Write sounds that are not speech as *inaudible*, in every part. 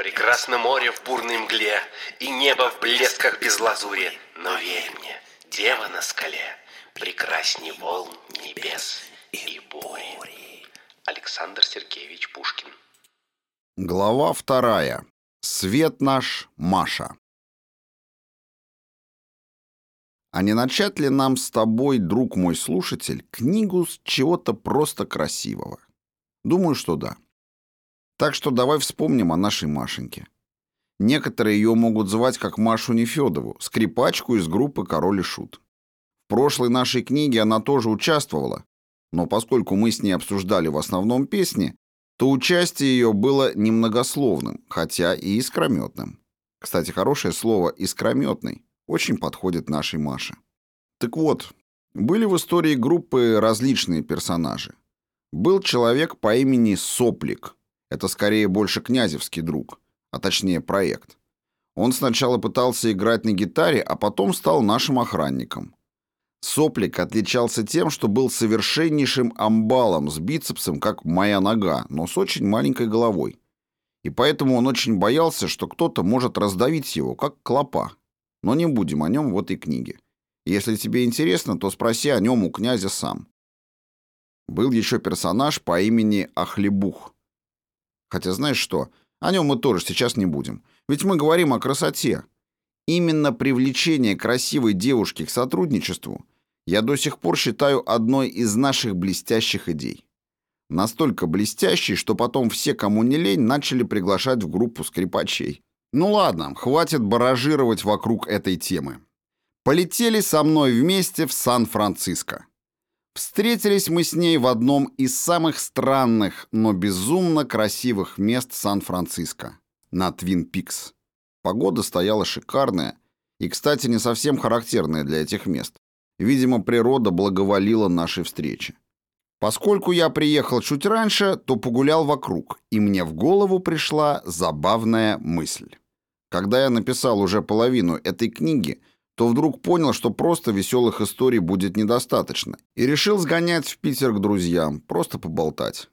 Прекрасно море в бурной мгле И небо в блесках без лазури Но верь мне, дева на скале Прекрасней волн небес и бури Александр Сергеевич Пушкин Глава вторая. Свет наш, Маша. А не начать ли нам с тобой, друг мой слушатель, книгу с чего-то просто красивого? Думаю, что да. Так что давай вспомним о нашей Машеньке. Некоторые ее могут звать как Машу Нефедову, скрипачку из группы «Король и Шут». В прошлой нашей книге она тоже участвовала, но поскольку мы с ней обсуждали в основном песни, то участие ее было немногословным, хотя и искрометным. Кстати, хорошее слово «искрометный» очень подходит нашей Маше. Так вот, были в истории группы различные персонажи. Был человек по имени Соплик. Это скорее больше князевский друг, а точнее проект. Он сначала пытался играть на гитаре, а потом стал нашим охранником. Соплик отличался тем, что был совершеннейшим амбалом с бицепсом, как моя нога, но с очень маленькой головой. И поэтому он очень боялся, что кто-то может раздавить его, как клопа. Но не будем о нем в этой книге. Если тебе интересно, то спроси о нем у князя сам. Был еще персонаж по имени Ахлебух. Хотя знаешь что, о нем мы тоже сейчас не будем. Ведь мы говорим о красоте. Именно привлечение красивой девушки к сотрудничеству я до сих пор считаю одной из наших блестящих идей. Настолько блестящей, что потом все, кому не лень, начали приглашать в группу скрипачей. Ну ладно, хватит баражировать вокруг этой темы. Полетели со мной вместе в Сан-Франциско. Встретились мы с ней в одном из самых странных, но безумно красивых мест Сан-Франциско, на Твин Пикс. Погода стояла шикарная и, кстати, не совсем характерная для этих мест. Видимо, природа благоволила нашей встрече. Поскольку я приехал чуть раньше, то погулял вокруг, и мне в голову пришла забавная мысль. Когда я написал уже половину этой книги, то вдруг понял, что просто веселых историй будет недостаточно, и решил сгонять в Питер к друзьям, просто поболтать.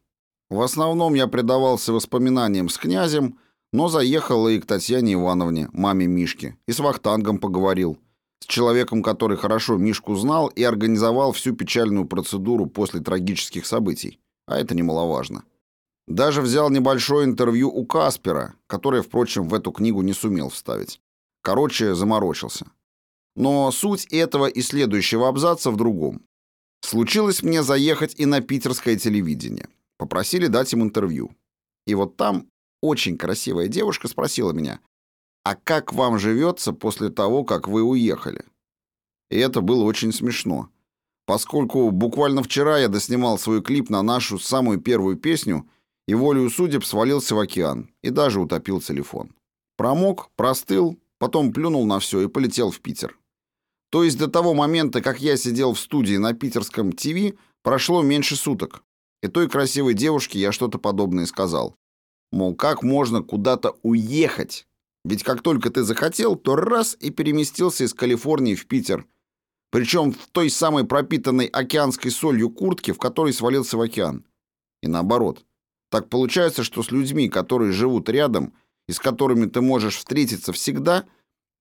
В основном я предавался воспоминаниям с князем, но заехал и к Татьяне Ивановне, маме Мишки, и с Вахтангом поговорил – с человеком, который хорошо Мишку знал и организовал всю печальную процедуру после трагических событий, а это немаловажно. Даже взял небольшое интервью у Каспера, которое, впрочем, в эту книгу не сумел вставить. Короче, заморочился. Но суть этого и следующего абзаца в другом. Случилось мне заехать и на питерское телевидение. Попросили дать им интервью. И вот там очень красивая девушка спросила меня, «А как вам живется после того, как вы уехали?» И это было очень смешно, поскольку буквально вчера я доснимал свой клип на нашу самую первую песню и волею судеб свалился в океан и даже утопил телефон. Промок, простыл, потом плюнул на все и полетел в Питер. То есть до того момента, как я сидел в студии на питерском ТВ, прошло меньше суток. И той красивой девушке я что-то подобное сказал. Мол, как можно куда-то уехать, ведь как только ты захотел, то раз и переместился из Калифорнии в Питер. Причем в той самой пропитанной океанской солью куртке, в которой свалился в океан. И наоборот. Так получается, что с людьми, которые живут рядом и с которыми ты можешь встретиться всегда,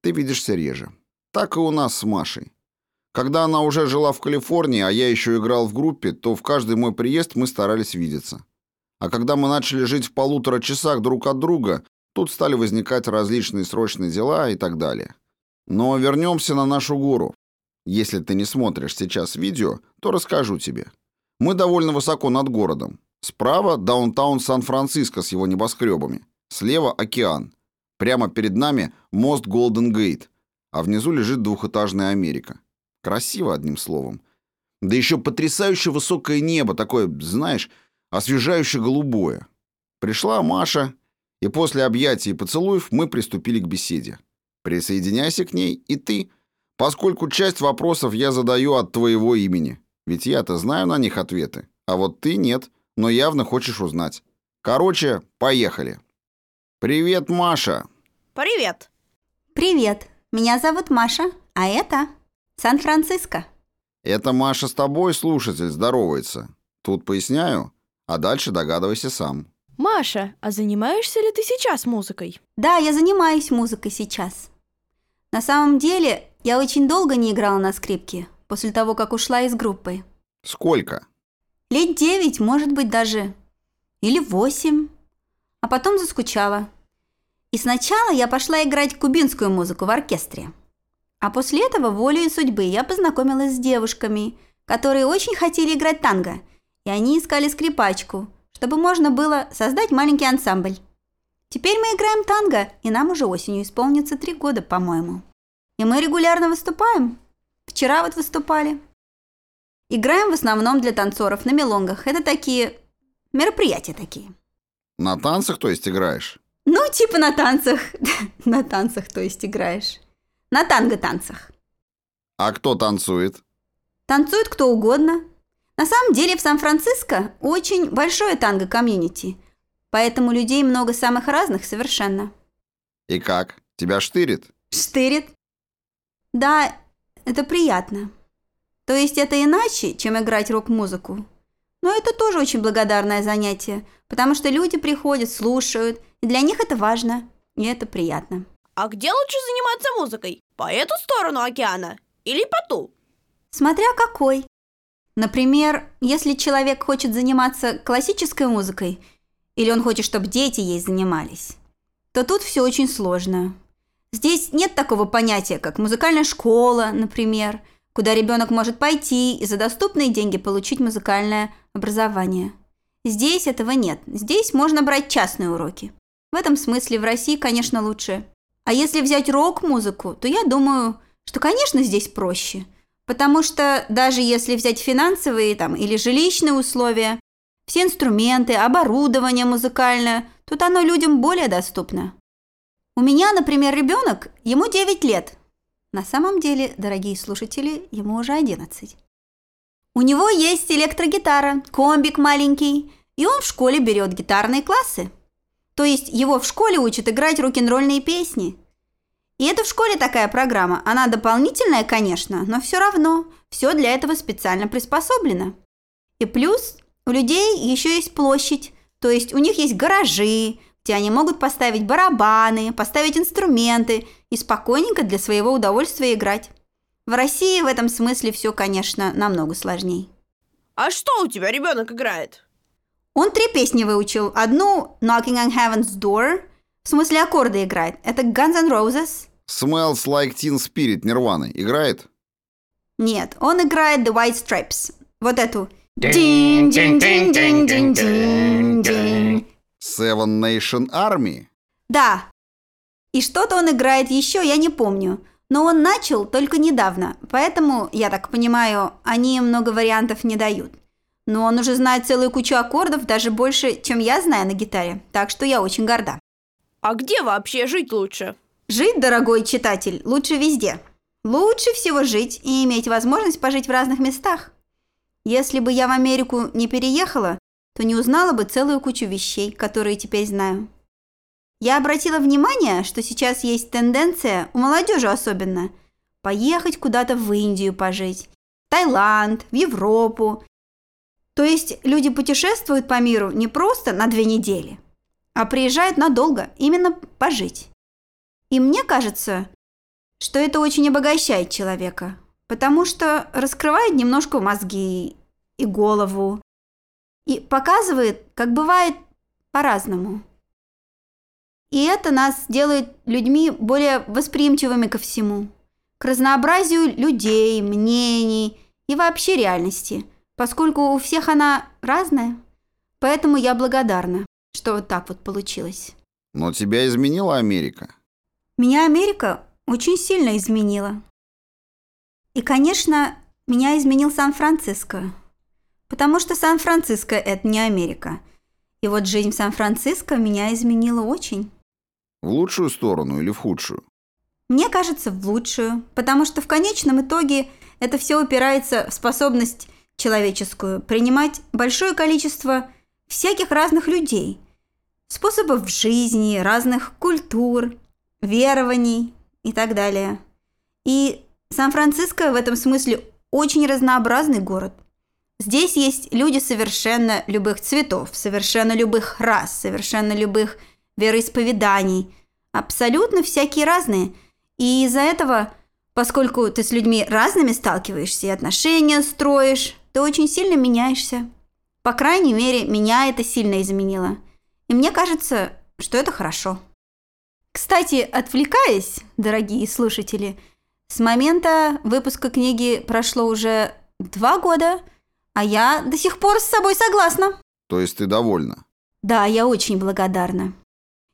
ты видишься реже. Так и у нас с Машей. Когда она уже жила в Калифорнии, а я еще играл в группе, то в каждый мой приезд мы старались видеться. А когда мы начали жить в полутора часах друг от друга, Тут стали возникать различные срочные дела и так далее. Но вернемся на нашу гору. Если ты не смотришь сейчас видео, то расскажу тебе. Мы довольно высоко над городом. Справа даунтаун Сан-Франциско с его небоскребами. Слева океан. Прямо перед нами мост Голден Гейт, а внизу лежит двухэтажная Америка. Красиво, одним словом. Да еще потрясающе высокое небо, такое, знаешь, освежающе голубое. Пришла Маша и после объятий и поцелуев мы приступили к беседе. Присоединяйся к ней и ты, поскольку часть вопросов я задаю от твоего имени, ведь я-то знаю на них ответы, а вот ты нет, но явно хочешь узнать. Короче, поехали. Привет, Маша. Привет. Привет. Меня зовут Маша, а это Сан-Франциско. Это Маша с тобой, слушатель, здоровается. Тут поясняю, а дальше догадывайся сам. Маша, а занимаешься ли ты сейчас музыкой? Да, я занимаюсь музыкой сейчас. На самом деле, я очень долго не играла на скрипке, после того, как ушла из группы. Сколько? Лет девять, может быть, даже. Или восемь. А потом заскучала. И сначала я пошла играть кубинскую музыку в оркестре. А после этого, волей судьбы, я познакомилась с девушками, которые очень хотели играть танго, и они искали скрипачку, чтобы можно было создать маленький ансамбль. Теперь мы играем танго, и нам уже осенью исполнится три года, по-моему. И мы регулярно выступаем. Вчера вот выступали. Играем в основном для танцоров на мелонгах. Это такие мероприятия такие. На танцах, то есть, играешь? Ну, типа на танцах. *laughs* на танцах, то есть, играешь. На танго-танцах. А кто танцует? Танцует кто угодно. На самом деле в Сан-Франциско очень большое танго-комьюнити, поэтому людей много самых разных совершенно. И как? Тебя штырит? Штырит? Да, это приятно. То есть это иначе, чем играть рок-музыку. Но это тоже очень благодарное занятие, потому что люди приходят, слушают, и для них это важно, и это приятно. А где лучше заниматься музыкой? По эту сторону океана или по ту? Смотря какой. Например, если человек хочет заниматься классической музыкой, или он хочет, чтобы дети ей занимались, то тут все очень сложно. Здесь нет такого понятия, как музыкальная школа, например, куда ребенок может пойти и за доступные деньги получить музыкальное образование. Здесь этого нет. Здесь можно брать частные уроки. В этом смысле в России, конечно, лучше. А если взять рок-музыку, то я думаю, что, конечно, здесь проще – Потому что даже если взять финансовые там, или жилищные условия, все инструменты, оборудование музыкальное, тут оно людям более доступно. У меня, например, ребенок, ему 9 лет. На самом деле, дорогие слушатели, ему уже 11. У него есть электрогитара, комбик маленький, и он в школе берет гитарные классы. То есть его в школе учат играть рок-н-ролльные песни – и это в школе такая программа. Она дополнительная, конечно, но все равно. Все для этого специально приспособлено. И плюс у людей еще есть площадь. То есть у них есть гаражи, где они могут поставить барабаны, поставить инструменты и спокойненько для своего удовольствия играть. В России в этом смысле все, конечно, намного сложнее. А что у тебя ребенок играет? Он три песни выучил. Одну «Knocking on Heaven's Door», в смысле аккорды играет. Это Guns N' Roses. Smells Like Teen Spirit Нирваны играет? Нет, он играет The White Stripes. Вот эту. Seven Nation Army? Да. И что-то он играет еще, я не помню. Но он начал только недавно, поэтому, я так понимаю, они много вариантов не дают. Но он уже знает целую кучу аккордов, даже больше, чем я знаю на гитаре, так что я очень горда. А где вообще жить лучше? Жить, дорогой читатель, лучше везде. Лучше всего жить и иметь возможность пожить в разных местах. Если бы я в Америку не переехала, то не узнала бы целую кучу вещей, которые теперь знаю. Я обратила внимание, что сейчас есть тенденция, у молодежи особенно, поехать куда-то в Индию пожить, в Таиланд, в Европу. То есть люди путешествуют по миру не просто на две недели – а приезжает надолго, именно пожить. И мне кажется, что это очень обогащает человека, потому что раскрывает немножко мозги и голову, и показывает, как бывает по-разному. И это нас делает людьми более восприимчивыми ко всему, к разнообразию людей, мнений и вообще реальности, поскольку у всех она разная. Поэтому я благодарна что вот так вот получилось. Но тебя изменила Америка. Меня Америка очень сильно изменила. И, конечно, меня изменил Сан-Франциско. Потому что Сан-Франциско – это не Америка. И вот жизнь в Сан-Франциско меня изменила очень. В лучшую сторону или в худшую? Мне кажется, в лучшую. Потому что в конечном итоге это все упирается в способность человеческую принимать большое количество всяких разных людей – способов жизни, разных культур, верований и так далее. И Сан-Франциско в этом смысле очень разнообразный город. Здесь есть люди совершенно любых цветов, совершенно любых рас, совершенно любых вероисповеданий. Абсолютно всякие разные. И из-за этого, поскольку ты с людьми разными сталкиваешься и отношения строишь, ты очень сильно меняешься. По крайней мере, меня это сильно изменило. И мне кажется, что это хорошо. Кстати, отвлекаясь, дорогие слушатели, с момента выпуска книги прошло уже два года – а я до сих пор с собой согласна. То есть ты довольна? Да, я очень благодарна.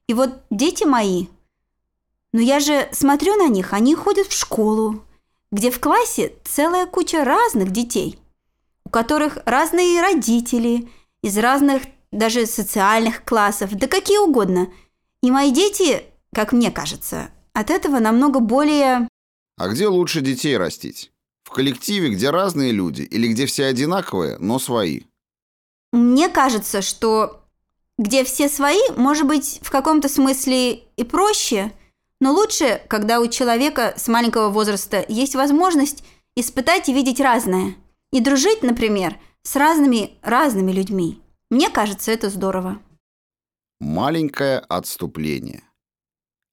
И вот дети мои, но я же смотрю на них, они ходят в школу, где в классе целая куча разных детей, у которых разные родители, из разных даже социальных классов, да какие угодно. И мои дети, как мне кажется, от этого намного более... А где лучше детей растить? В коллективе, где разные люди, или где все одинаковые, но свои? Мне кажется, что где все свои, может быть, в каком-то смысле и проще, но лучше, когда у человека с маленького возраста есть возможность испытать и видеть разное. И дружить, например, с разными разными людьми. Мне кажется, это здорово. Маленькое отступление.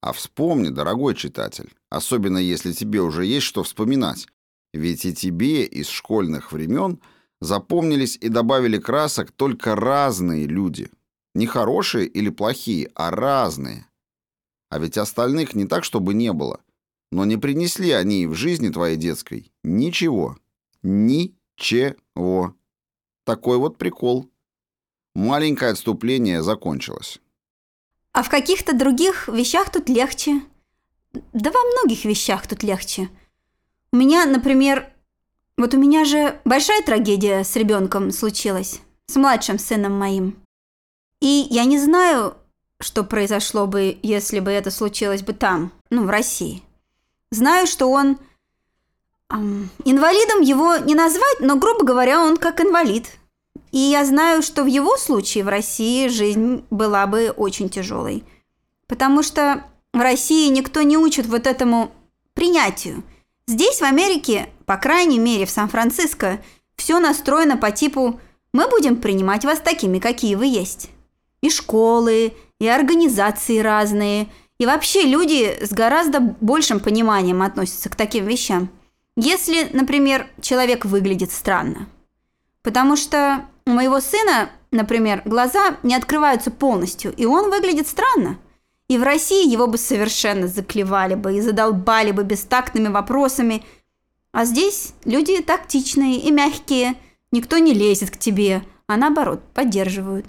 А вспомни, дорогой читатель, особенно если тебе уже есть что вспоминать, ведь и тебе из школьных времен запомнились и добавили красок только разные люди. Не хорошие или плохие, а разные. А ведь остальных не так, чтобы не было. Но не принесли они в жизни твоей детской ничего. Ничего. Такой вот прикол. Маленькое отступление закончилось. А в каких-то других вещах тут легче. Да во многих вещах тут легче. У меня, например, вот у меня же большая трагедия с ребенком случилась, с младшим сыном моим. И я не знаю, что произошло бы, если бы это случилось бы там, ну, в России. Знаю, что он... Эм, инвалидом его не назвать, но, грубо говоря, он как инвалид. И я знаю, что в его случае в России жизнь была бы очень тяжелой. Потому что в России никто не учит вот этому принятию – Здесь, в Америке, по крайней мере в Сан-Франциско, все настроено по типу «мы будем принимать вас такими, какие вы есть». И школы, и организации разные, и вообще люди с гораздо большим пониманием относятся к таким вещам. Если, например, человек выглядит странно. Потому что у моего сына, например, глаза не открываются полностью, и он выглядит странно – и в России его бы совершенно заклевали бы и задолбали бы бестактными вопросами. А здесь люди тактичные и мягкие, никто не лезет к тебе, а наоборот, поддерживают.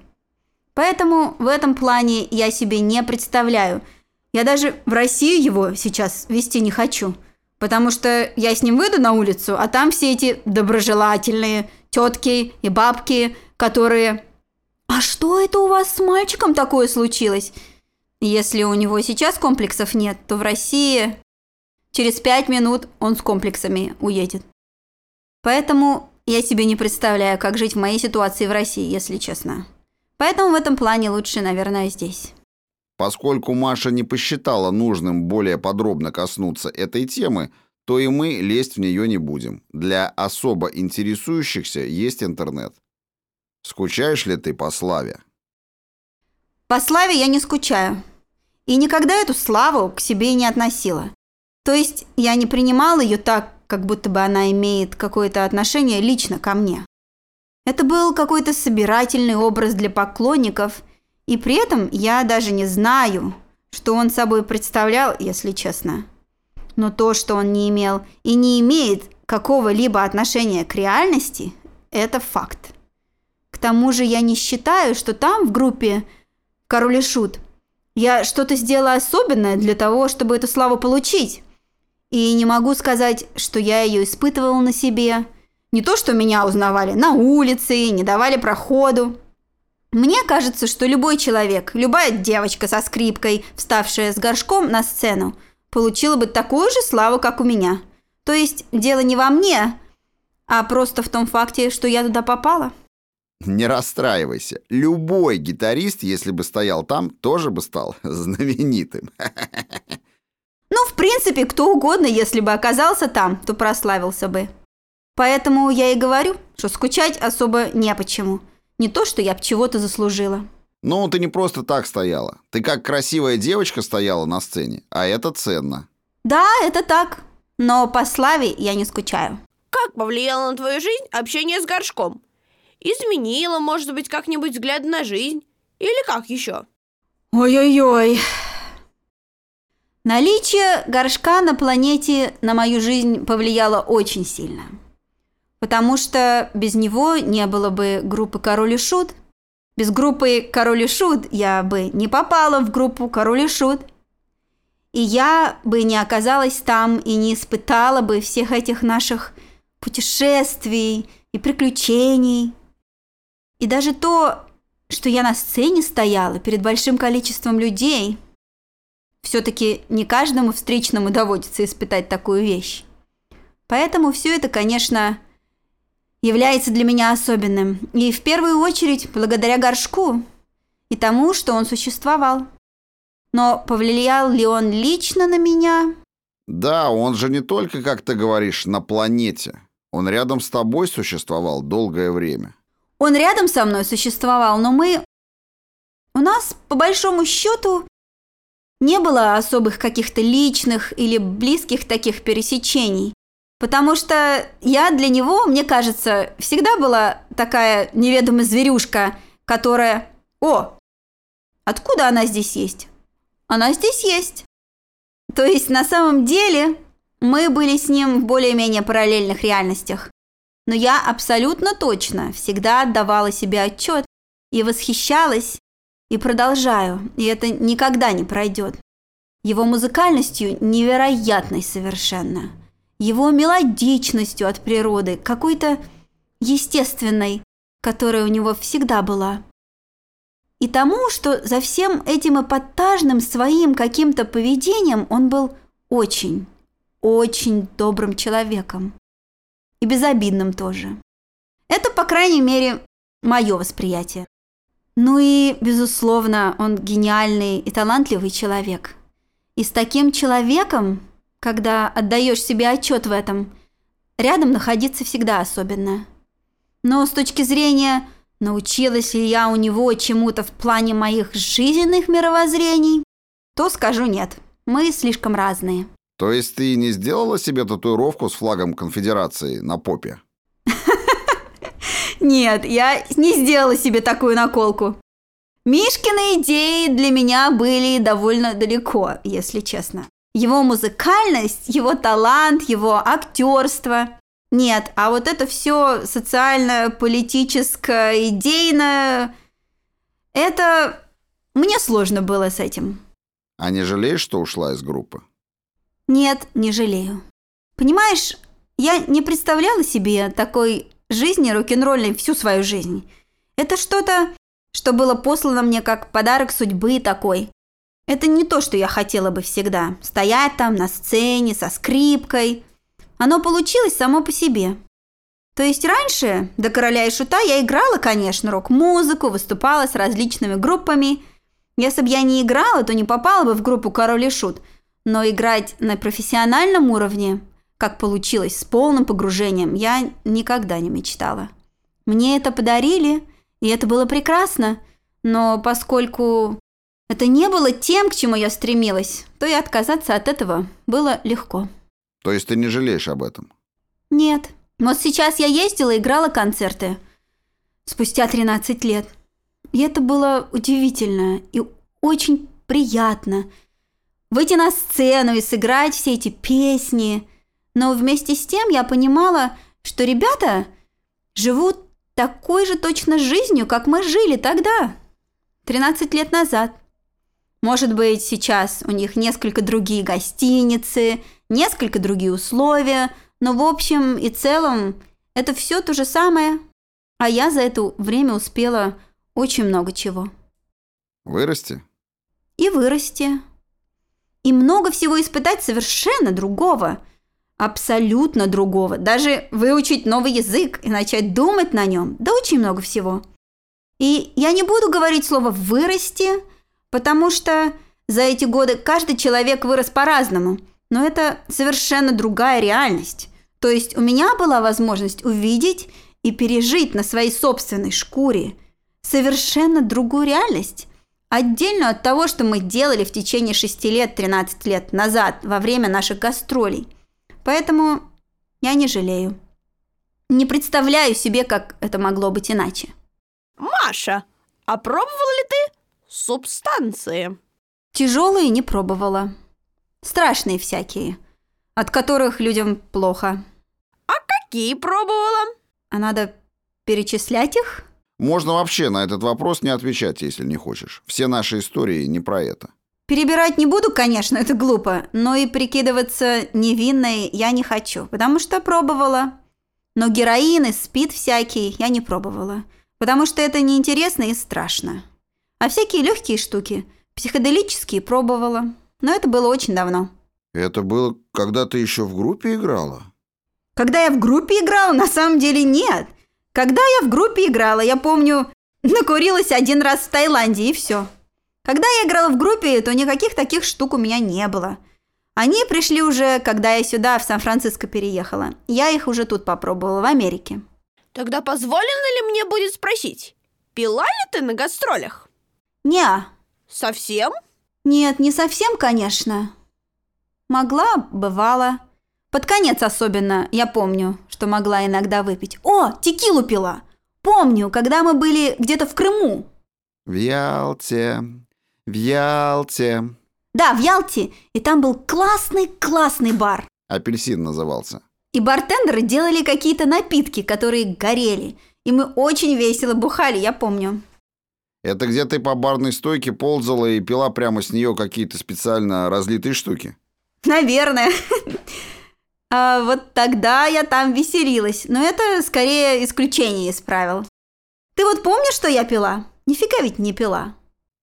Поэтому в этом плане я себе не представляю. Я даже в Россию его сейчас вести не хочу, потому что я с ним выйду на улицу, а там все эти доброжелательные тетки и бабки, которые... «А что это у вас с мальчиком такое случилось?» Если у него сейчас комплексов нет, то в России через пять минут он с комплексами уедет. Поэтому я себе не представляю, как жить в моей ситуации в России, если честно. Поэтому в этом плане лучше, наверное, здесь. Поскольку Маша не посчитала нужным более подробно коснуться этой темы, то и мы лезть в нее не будем. Для особо интересующихся есть интернет. Скучаешь ли ты по славе? По славе я не скучаю. И никогда эту славу к себе не относила. То есть я не принимала ее так, как будто бы она имеет какое-то отношение лично ко мне. Это был какой-то собирательный образ для поклонников, и при этом я даже не знаю, что он собой представлял, если честно. Но то, что он не имел и не имеет какого-либо отношения к реальности, это факт. К тому же я не считаю, что там в группе «Король и Шут» Я что-то сделала особенное для того, чтобы эту славу получить. И не могу сказать, что я ее испытывала на себе. Не то, что меня узнавали на улице, не давали проходу. Мне кажется, что любой человек, любая девочка со скрипкой, вставшая с горшком на сцену, получила бы такую же славу, как у меня. То есть дело не во мне, а просто в том факте, что я туда попала. Не расстраивайся. Любой гитарист, если бы стоял там, тоже бы стал *laughs* знаменитым. Ну, в принципе, кто угодно, если бы оказался там, то прославился бы. Поэтому я и говорю, что скучать особо не почему. Не то, что я б чего-то заслужила. Ну, ты не просто так стояла. Ты как красивая девочка стояла на сцене, а это ценно. Да, это так. Но по славе я не скучаю. Как повлияло на твою жизнь общение с горшком? Изменило, может быть, как-нибудь взгляд на жизнь? Или как еще? Ой-ой-ой. Наличие горшка на планете на мою жизнь повлияло очень сильно. Потому что без него не было бы группы «Король и Шут». Без группы «Король и Шут» я бы не попала в группу «Король и Шут». И я бы не оказалась там и не испытала бы всех этих наших путешествий и приключений. И даже то, что я на сцене стояла перед большим количеством людей. Все-таки не каждому встречному доводится испытать такую вещь. Поэтому все это, конечно, является для меня особенным. И в первую очередь благодаря горшку и тому, что он существовал. Но повлиял ли он лично на меня? Да, он же не только, как ты говоришь, на планете. Он рядом с тобой существовал долгое время. Он рядом со мной существовал, но мы... У нас, по большому счету, не было особых каких-то личных или близких таких пересечений. Потому что я для него, мне кажется, всегда была такая неведомая зверюшка, которая... О, откуда она здесь есть? Она здесь есть. То есть на самом деле мы были с ним в более-менее параллельных реальностях. Но я абсолютно точно всегда отдавала себе отчет и восхищалась, и продолжаю, и это никогда не пройдет. Его музыкальностью невероятной совершенно. Его мелодичностью от природы, какой-то естественной, которая у него всегда была. И тому, что за всем этим эпатажным своим каким-то поведением он был очень, очень добрым человеком. И безобидным тоже. Это, по крайней мере, мое восприятие. Ну и, безусловно, он гениальный и талантливый человек. И с таким человеком, когда отдаешь себе отчет в этом, рядом находиться всегда особенно. Но с точки зрения, научилась ли я у него чему-то в плане моих жизненных мировоззрений, то скажу нет. Мы слишком разные. То есть ты не сделала себе татуировку с флагом конфедерации на попе? *laughs* Нет, я не сделала себе такую наколку. Мишкины идеи для меня были довольно далеко, если честно. Его музыкальность, его талант, его актерство. Нет, а вот это все социально, политическое, идейное, это мне сложно было с этим. А не жалеешь, что ушла из группы? Нет, не жалею. Понимаешь, я не представляла себе такой жизни рок-н-ролльной всю свою жизнь. Это что-то, что было послано мне как подарок судьбы такой. Это не то, что я хотела бы всегда. Стоять там на сцене со скрипкой. Оно получилось само по себе. То есть раньше, до «Короля и Шута», я играла, конечно, рок-музыку, выступала с различными группами. Если бы я не играла, то не попала бы в группу «Король и Шут», но играть на профессиональном уровне, как получилось, с полным погружением, я никогда не мечтала. Мне это подарили, и это было прекрасно, но поскольку это не было тем, к чему я стремилась, то и отказаться от этого было легко. То есть ты не жалеешь об этом? Нет. Вот сейчас я ездила и играла концерты. Спустя 13 лет. И это было удивительно и очень приятно – выйти на сцену и сыграть все эти песни. Но вместе с тем я понимала, что ребята живут такой же точно жизнью, как мы жили тогда, 13 лет назад. Может быть, сейчас у них несколько другие гостиницы, несколько другие условия, но в общем и целом это все то же самое. А я за это время успела очень много чего. Вырасти? И вырасти и много всего испытать совершенно другого. Абсолютно другого. Даже выучить новый язык и начать думать на нем. Да очень много всего. И я не буду говорить слово «вырасти», потому что за эти годы каждый человек вырос по-разному. Но это совершенно другая реальность. То есть у меня была возможность увидеть и пережить на своей собственной шкуре совершенно другую реальность, отдельно от того, что мы делали в течение 6 лет, 13 лет назад, во время наших гастролей. Поэтому я не жалею. Не представляю себе, как это могло быть иначе. Маша, а пробовала ли ты субстанции? Тяжелые не пробовала. Страшные всякие, от которых людям плохо. Какие пробовала? А надо перечислять их? Можно вообще на этот вопрос не отвечать, если не хочешь. Все наши истории не про это. Перебирать не буду, конечно, это глупо, но и прикидываться невинной я не хочу, потому что пробовала. Но героин и спид всякий я не пробовала, потому что это неинтересно и страшно. А всякие легкие штуки, психоделические пробовала, но это было очень давно. Это было, когда ты еще в группе играла? Когда я в группе играла, на самом деле нет. Когда я в группе играла, я помню, накурилась один раз в Таиланде и все. Когда я играла в группе, то никаких таких штук у меня не было. Они пришли уже, когда я сюда, в Сан-Франциско, переехала. Я их уже тут попробовала, в Америке. Тогда позволено ли мне будет спросить, пила ли ты на гастролях? Не, Совсем? нет, не совсем, конечно. Могла, бывало. Под конец особенно, я помню, что могла иногда выпить. О, текилу пила. Помню, когда мы были где-то в Крыму. В Ялте, в Ялте. Да, в Ялте. И там был классный-классный бар. Апельсин назывался. И бартендеры делали какие-то напитки, которые горели. И мы очень весело бухали, я помню. Это где ты по барной стойке ползала и пила прямо с нее какие-то специально разлитые штуки? Наверное. *laughs* А вот тогда я там веселилась. Но это скорее исключение из правил. Ты вот помнишь, что я пила? Нифига ведь не пила.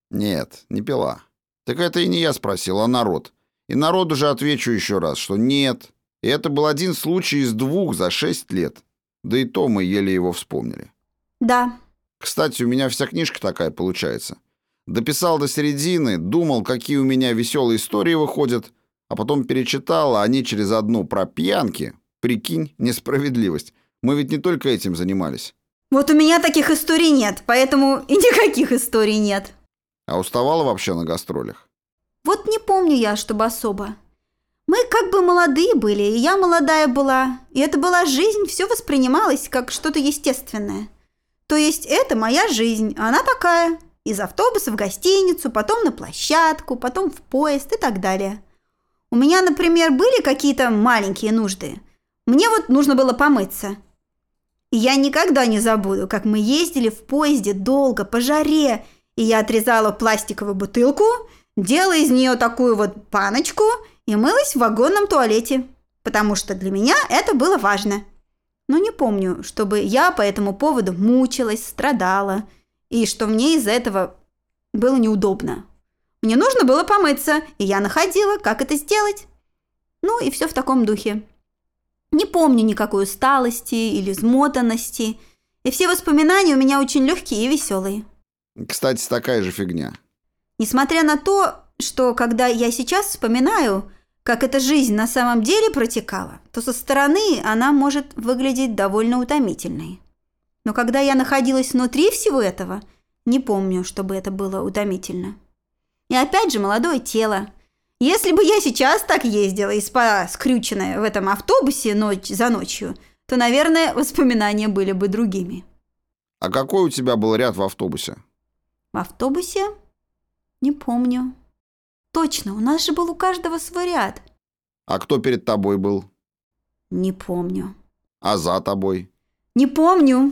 Нет, не пила. Так это и не я спросил, а народ. И народу же отвечу еще раз, что нет. И это был один случай из двух за шесть лет. Да и то мы еле его вспомнили. Да. Кстати, у меня вся книжка такая получается. Дописал до середины, думал, какие у меня веселые истории выходят, а потом перечитал, а они через одну про пьянки. Прикинь, несправедливость. Мы ведь не только этим занимались. Вот у меня таких историй нет, поэтому и никаких историй нет. А уставала вообще на гастролях? Вот не помню я, чтобы особо. Мы как бы молодые были, и я молодая была. И это была жизнь, все воспринималось как что-то естественное. То есть это моя жизнь, а она такая. Из автобуса в гостиницу, потом на площадку, потом в поезд и так далее. У меня, например, были какие-то маленькие нужды. Мне вот нужно было помыться. И я никогда не забуду, как мы ездили в поезде долго, по жаре, и я отрезала пластиковую бутылку, делала из нее такую вот паночку и мылась в вагонном туалете, потому что для меня это было важно. Но не помню, чтобы я по этому поводу мучилась, страдала, и что мне из-за этого было неудобно. Мне нужно было помыться, и я находила, как это сделать. Ну и все в таком духе. Не помню никакой усталости или измотанности, и все воспоминания у меня очень легкие и веселые. Кстати, такая же фигня. Несмотря на то, что когда я сейчас вспоминаю, как эта жизнь на самом деле протекала, то со стороны она может выглядеть довольно утомительной. Но когда я находилась внутри всего этого, не помню, чтобы это было утомительно. И опять же молодое тело. Если бы я сейчас так ездила и спала скрюченная в этом автобусе ночь за ночью, то, наверное, воспоминания были бы другими. А какой у тебя был ряд в автобусе? В автобусе? Не помню. Точно, у нас же был у каждого свой ряд. А кто перед тобой был? Не помню. А за тобой? Не помню.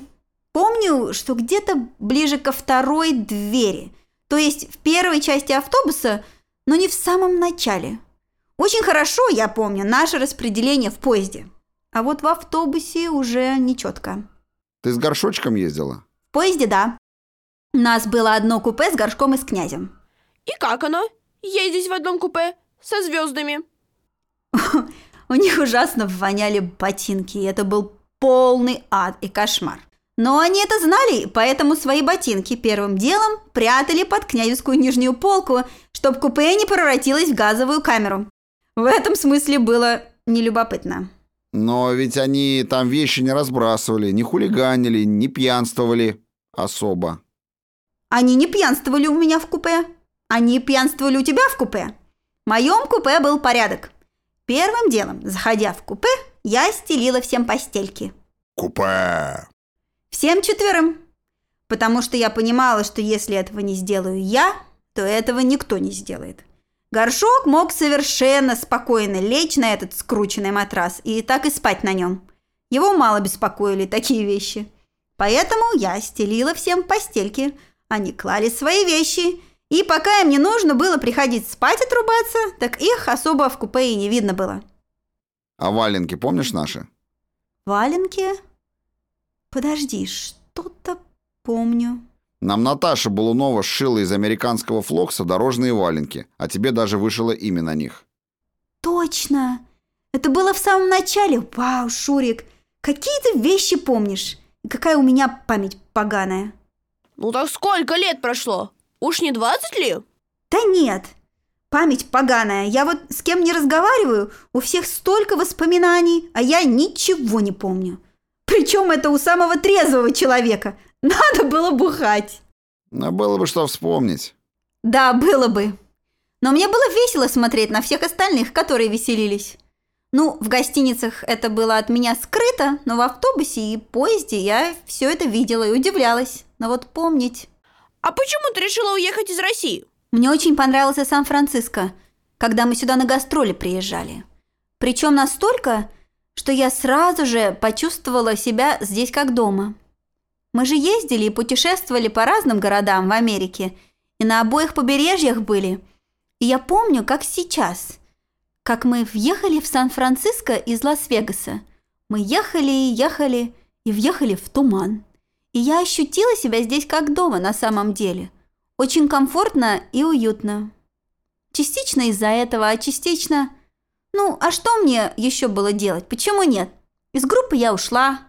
Помню, что где-то ближе ко второй двери. То есть в первой части автобуса, но не в самом начале. Очень хорошо я помню наше распределение в поезде. А вот в автобусе уже нечетко. Ты с горшочком ездила? В поезде, да. У нас было одно купе с горшком и с князем. И как оно? Ездить в одном купе со звездами. *laughs* У них ужасно воняли ботинки, и это был полный ад и кошмар. Но они это знали, поэтому свои ботинки первым делом прятали под князевскую нижнюю полку, чтобы купе не превратилось в газовую камеру. В этом смысле было нелюбопытно. Но ведь они там вещи не разбрасывали, не хулиганили, не пьянствовали особо. Они не пьянствовали у меня в купе. Они пьянствовали у тебя в купе. В моем купе был порядок. Первым делом, заходя в купе, я стелила всем постельки. Купе. Всем четверым. Потому что я понимала, что если этого не сделаю я, то этого никто не сделает. Горшок мог совершенно спокойно лечь на этот скрученный матрас и так и спать на нем. Его мало беспокоили такие вещи. Поэтому я стелила всем постельки. Они клали свои вещи. И пока им не нужно было приходить спать отрубаться, так их особо в купе и не видно было. А валенки помнишь наши? Валенки? Подожди, что-то помню. Нам Наташа Балунова сшила из американского флокса дорожные валенки, а тебе даже вышило имя на них. Точно! Это было в самом начале. Вау, Шурик, какие ты вещи помнишь? И Какая у меня память поганая. Ну так сколько лет прошло? Уж не 20 ли? Да нет, память поганая. Я вот с кем не разговариваю, у всех столько воспоминаний, а я ничего не помню. Причем это у самого трезвого человека. Надо было бухать. Но было бы что вспомнить. Да, было бы. Но мне было весело смотреть на всех остальных, которые веселились. Ну, в гостиницах это было от меня скрыто, но в автобусе и поезде я все это видела и удивлялась. Но вот помнить... А почему ты решила уехать из России? Мне очень понравился Сан-Франциско, когда мы сюда на гастроли приезжали. Причем настолько, что я сразу же почувствовала себя здесь как дома. Мы же ездили и путешествовали по разным городам в Америке, и на обоих побережьях были. И я помню, как сейчас, как мы въехали в Сан-Франциско из Лас-Вегаса. Мы ехали и ехали, и въехали в туман. И я ощутила себя здесь как дома на самом деле. Очень комфортно и уютно. Частично из-за этого, а частично... Ну, а что мне еще было делать? Почему нет? Из группы я ушла.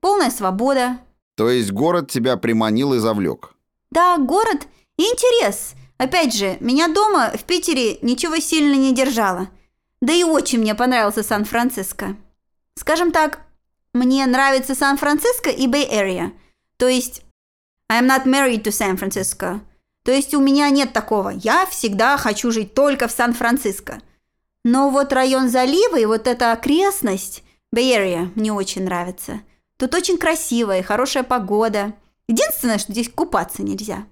Полная свобода. То есть город тебя приманил и завлек. Да, город и интерес. Опять же, меня дома в Питере ничего сильно не держало. Да и очень мне понравился Сан-Франциско. Скажем так, мне нравится Сан-Франциско и Area. То есть, I'm not married to San Francisco. То есть у меня нет такого. Я всегда хочу жить только в Сан-Франциско. Но вот район залива и вот эта окрестность, Area, мне очень нравится. Тут очень красиво и хорошая погода. Единственное, что здесь купаться нельзя.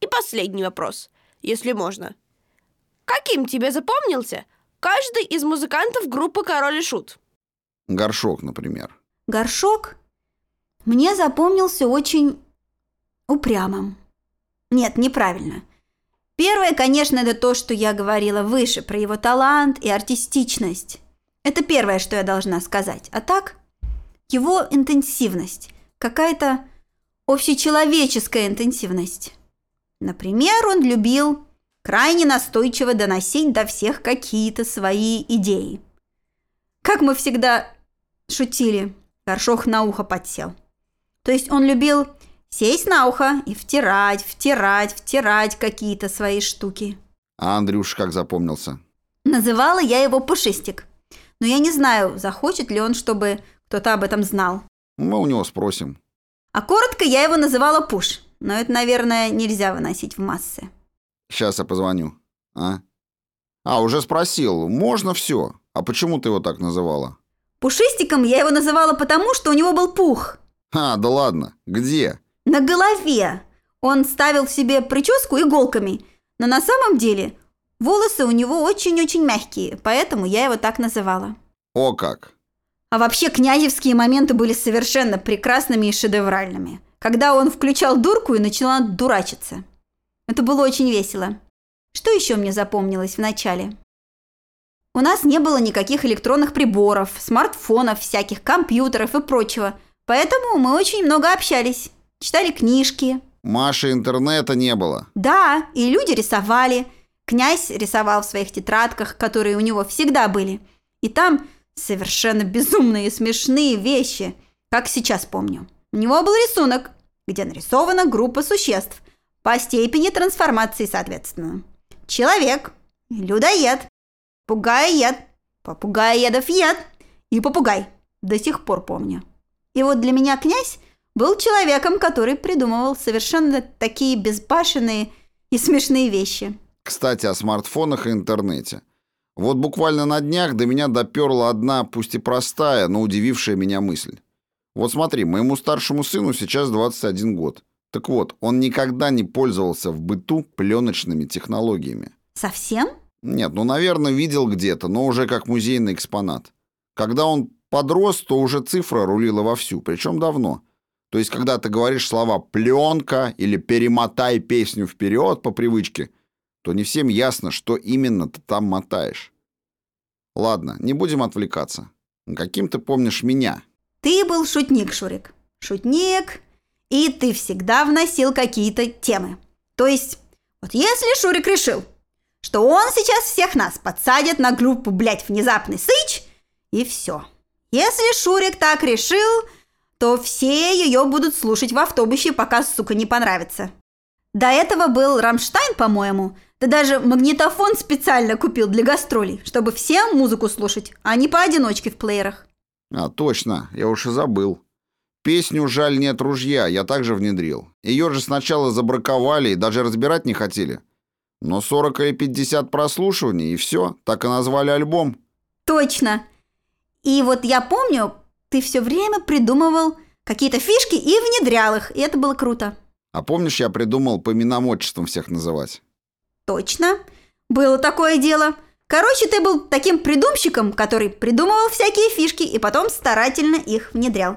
И последний вопрос, если можно. Каким тебе запомнился каждый из музыкантов группы Король и Шут? Горшок, например. Горшок мне запомнился очень упрямым. Нет, неправильно. Первое, конечно, это то, что я говорила выше, про его талант и артистичность. Это первое, что я должна сказать. А так, его интенсивность, какая-то общечеловеческая интенсивность. Например, он любил крайне настойчиво доносить до всех какие-то свои идеи. Как мы всегда шутили, горшок на ухо подсел. То есть он любил сесть на ухо и втирать, втирать, втирать какие-то свои штуки. А Андрюш как запомнился? Называла я его Пушистик. Но я не знаю, захочет ли он, чтобы кто-то об этом знал. Мы у него спросим. А коротко я его называла Пуш. Но это, наверное, нельзя выносить в массы. Сейчас я позвоню. А? А, уже спросил. Можно все. А почему ты его так называла? Пушистиком я его называла потому, что у него был пух. А, да ладно. Где? На голове. Он ставил себе прическу иголками. Но на самом деле волосы у него очень-очень мягкие, поэтому я его так называла. О как. А вообще князевские моменты были совершенно прекрасными и шедевральными. Когда он включал дурку и начала дурачиться. Это было очень весело. Что еще мне запомнилось в начале? У нас не было никаких электронных приборов, смартфонов, всяких компьютеров и прочего. Поэтому мы очень много общались. Читали книжки. Маши интернета не было. Да, и люди рисовали. Князь рисовал в своих тетрадках, которые у него всегда были. И там совершенно безумные и смешные вещи, как сейчас помню. У него был рисунок, где нарисована группа существ по степени трансформации, соответственно. Человек, людоед, пугаед, попугаедов ед, и попугай. До сих пор помню. И вот для меня князь был человеком, который придумывал совершенно такие безбашенные и смешные вещи. Кстати, о смартфонах и интернете. Вот буквально на днях до меня доперла одна, пусть и простая, но удивившая меня мысль. Вот смотри, моему старшему сыну сейчас 21 год. Так вот, он никогда не пользовался в быту пленочными технологиями. Совсем? Нет, ну, наверное, видел где-то, но уже как музейный экспонат. Когда он подрос, то уже цифра рулила вовсю, причем давно. То есть, когда ты говоришь слова «пленка» или «перемотай песню вперед» по привычке, то не всем ясно, что именно ты там мотаешь. Ладно, не будем отвлекаться. Каким ты помнишь меня? Ты был шутник, Шурик. Шутник, и ты всегда вносил какие-то темы. То есть, вот если Шурик решил, что он сейчас всех нас подсадит на группу, блядь, внезапный сыч, и все. Если Шурик так решил, то все ее будут слушать в автобусе, пока, сука, не понравится. До этого был Рамштайн, по-моему. Ты даже магнитофон специально купил для гастролей, чтобы всем музыку слушать, а не поодиночке в плеерах. А, точно, я уж и забыл. Песню «Жаль нет ружья» я также внедрил. Ее же сначала забраковали и даже разбирать не хотели. Но 40 или 50 прослушиваний, и все, так и назвали альбом. Точно. И вот я помню, ты все время придумывал какие-то фишки и внедрял их, и это было круто. А помнишь, я придумал по именам отчествам всех называть? Точно. Было такое дело. Короче, ты был таким придумщиком, который придумывал всякие фишки и потом старательно их внедрял.